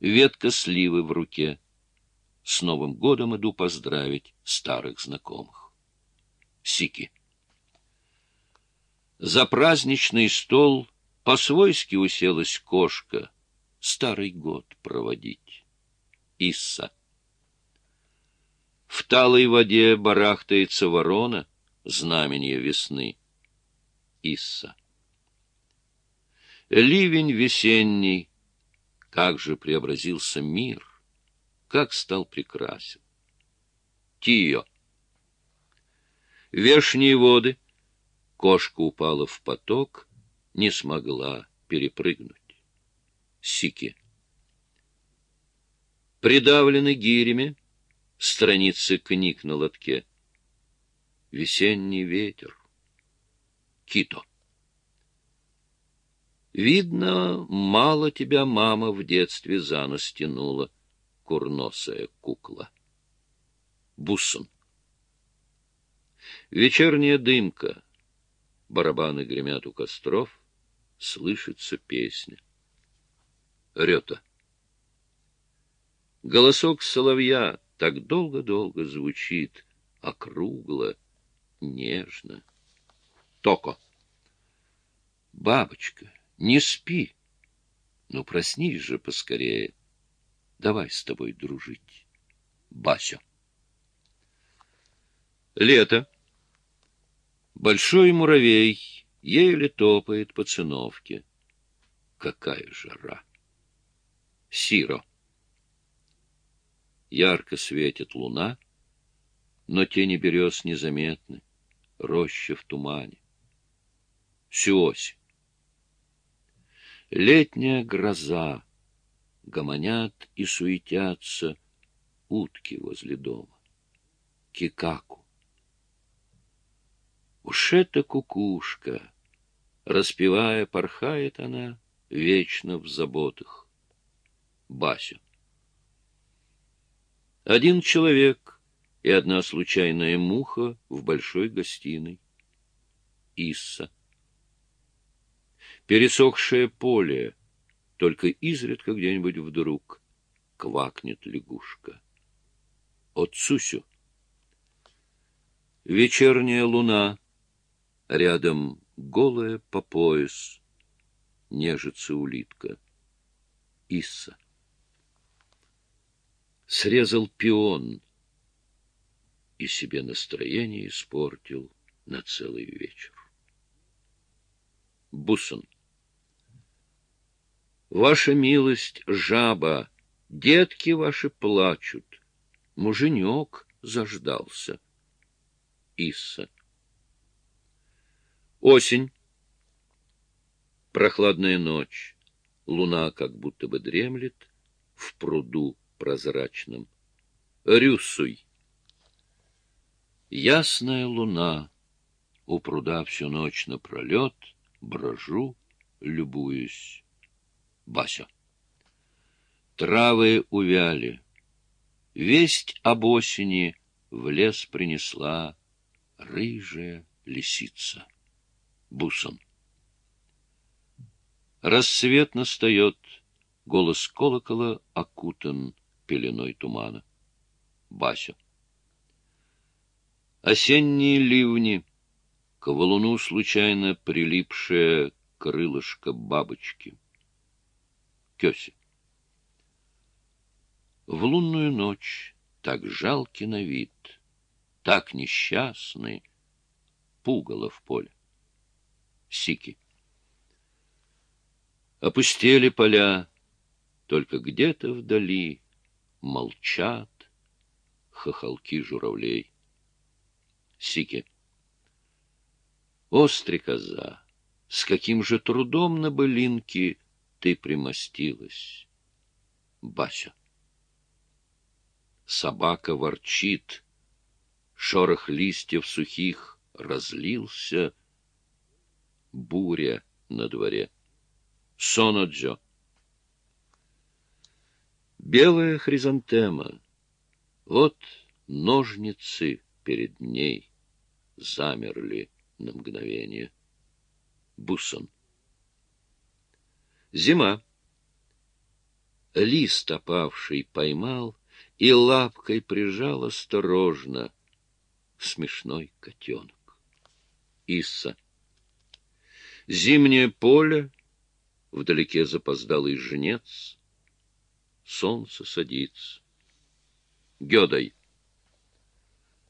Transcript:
ветка сливы в руке. С Новым годом иду поздравить старых знакомых. Сики. За праздничный стол по-свойски уселась кошка старый год проводить. Исса. В талой воде барахтается ворона, знамение весны. Исса. Ливень весенний, как же преобразился мир, как стал прекрасен. Тио. Вешние воды. Кошка упала в поток, не смогла перепрыгнуть. Сики. Придавлены гирями, страницы книг на лотке. Весенний ветер. Кито. Видно, мало тебя мама в детстве за нос тянула, курносая кукла. Буссон. Вечерняя дымка. Барабаны гремят у костров, слышится песня. Рета. Голосок соловья так долго-долго звучит, округло, нежно. Токо. Бабочка, не спи. Ну, проснись же поскорее. Давай с тобой дружить. Бася. Лето. Большой муравей еле топает по циновке. Какая жара! Сиро. Ярко светит луна, но тени берез незаметны, роща в тумане. Сюоси. Летняя гроза, гомонят и суетятся утки возле дома. Кикаку. Уж эта кукушка, распевая, порхает она вечно в заботах. Бася. Один человек и одна случайная муха в большой гостиной. Исса. Пересохшее поле, только изредка где-нибудь вдруг квакнет лягушка. Отцусю. Вечерняя луна, рядом голая по пояс, нежится улитка. Исса. Срезал пион и себе настроение испортил на целый вечер. Буссон. Ваша милость, жаба, детки ваши плачут. Муженек заждался. Исса. Осень. Прохладная ночь. Луна как будто бы дремлет в пруду прозрачном. Рюсуй. Ясная луна. У пруда всю ночь напролет брожу, любуюсь. Бася. Травы увяли. Весть об осени в лес принесла рыжая лисица. Бусон. Рассвет настает, голос колокола окутан пеленой тумана. Бася. Осенние ливни, к валуну случайно прилипшее крылышко бабочки. Кёси. В лунную ночь так жалки на вид, так несчастны, пугало в поле. Сики. Опустели поля, только где-то вдали молчат хохолки журавлей. Сики. О, стрекоза, с каким же трудом на былинке ты примостилась. Бася. Собака ворчит, шорох листьев сухих разлился, буря на дворе. Соноджо. Белая хризантема. Вот ножницы перед ней замерли на мгновение. Буссон. Зима. лист опавший поймал и лапкой прижал осторожно смешной котенок. Исса. Зимнее поле, вдалеке запоздалый жнец, солнце садится. Гёдай.